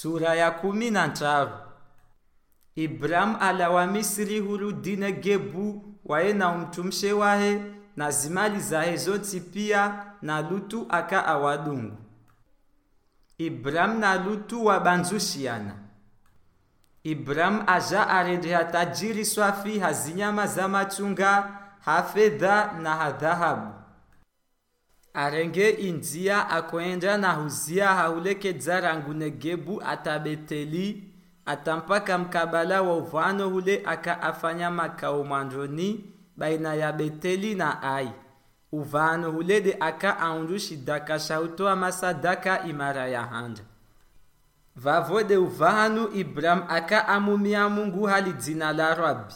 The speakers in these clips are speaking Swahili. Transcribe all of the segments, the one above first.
sura ya kumi na tano ala wa misri huru dine gebu waye na umtumshe wahe na zimali zahe zoti pia na lutu aka awadungu. Ibrahimu na lutu wabanzushiana ibrahimu aja arendeha tajiri swafi hazinyama za machunga hafedha na hadhahabu arenge inzia akoenda na huzia haulekedza rangu negebu atabeteli. Atampaka mkabala wa uvano hule aka afanya makao mwanjoni baina ya beteli na ai. Uvano hulede aka aundushi daka shautoa masadaka imara ya handa vavo de uvahanu ibrahim aka amumia mungu hali dzina la rabi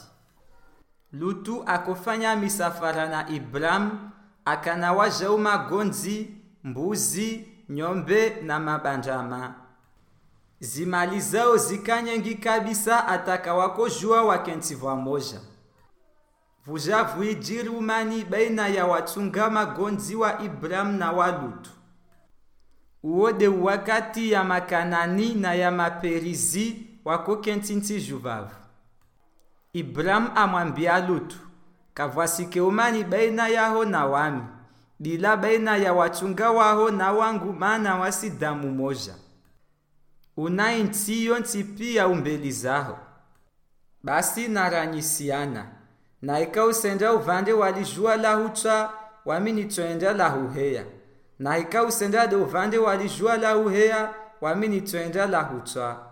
lutu akofanya misafara na ibrahimu akanawajau magonzi mbuzi nyombe na mabanjama. Zimali zao zikanyengi kabisa atakawakojua wakentivwa moja vuja vuijiri umani baina ya watunga magonzi wa ibrahimu na walutu uode wakati ya makanani na ya maperizi wako kentinti juvavu ibrahimu amwambia lutu kavwasike umani baina yaho na wami bila baina ya wachunga waho na wangu mana wasi damu moja. Unai ntiyo nti pia umbeli zaho. Basi naranyisiana na ikausenda uvande walijua la hutswa wami la huheya na ikausenda de uvande walijua la huheya wami nitwenda la hutswa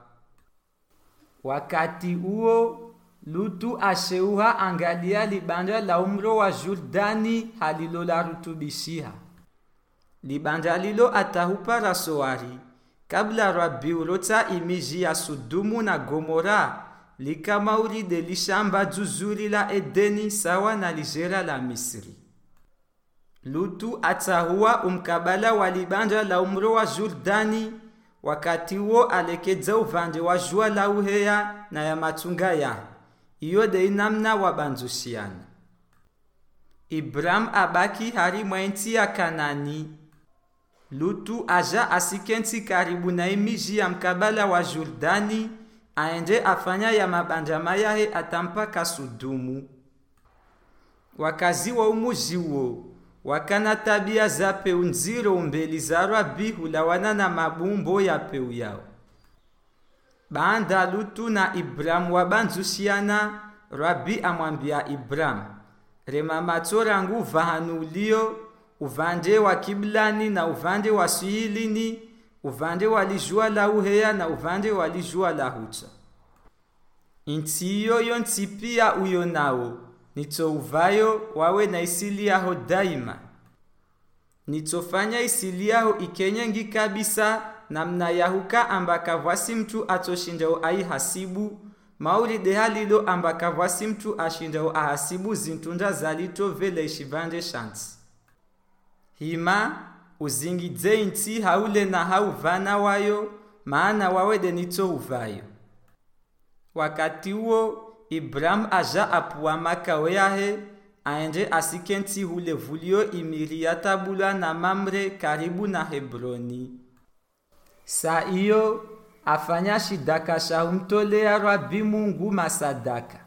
wakati huo lutu asheuha angalia libanja la umro wa jordani halilo la rutubishiha libanja lilo atahupa rasowari kabla rabiurota imiji ya sudumu na gomora likamauride lishamba juzuri la edeni sawa na lijera la misri. Lutu atahua umkabala wa libanja la umro wa jordani wakati wo alekedza uvande wa jua la uheya na ya matunga yahe iyo de namna wabanzushiana ibrahimu abaki hari mwenti ya kanani. Lutu aja asikenti karibu na imiji ya mkabala wa jordani aende afanya ya mabanjama yahe atampaka sudumu wakazi wa umuji wo wakana tabia za peu nziro mbeli za rabi hulawana na mabumbo ya peu yao baanda lutu na ibulamu wabanzusiana rabi amwambia ibulamu rema matso rangu vahanulio uvande wa kiblani na uvande wa swihilini uvande wa lijua la uheya na uvande wa lijua la hutsa inti iyoyo ntsipia uyo nawo nitsouvayo wawe na isili yaho daima. Nitsofanya isili yaho ikenyengi kabisa namna yahuka ambaka vwasi mtu atoshindao aihasibu maulide halilo ambaka vwasi mtu ashindao ahasibu zintunda zalito vele ishivanje shanti hima uzingidze inti haule na hauvana wayo maana wawede nito uvayo. Wakati uwo ibrahimu aja apuwa makao yahe aende asikenti hule vulio imiri yatabulwa na mamre karibu na hebroni saa iyo afanya shidaka sha humtolea rabi mungu masadaka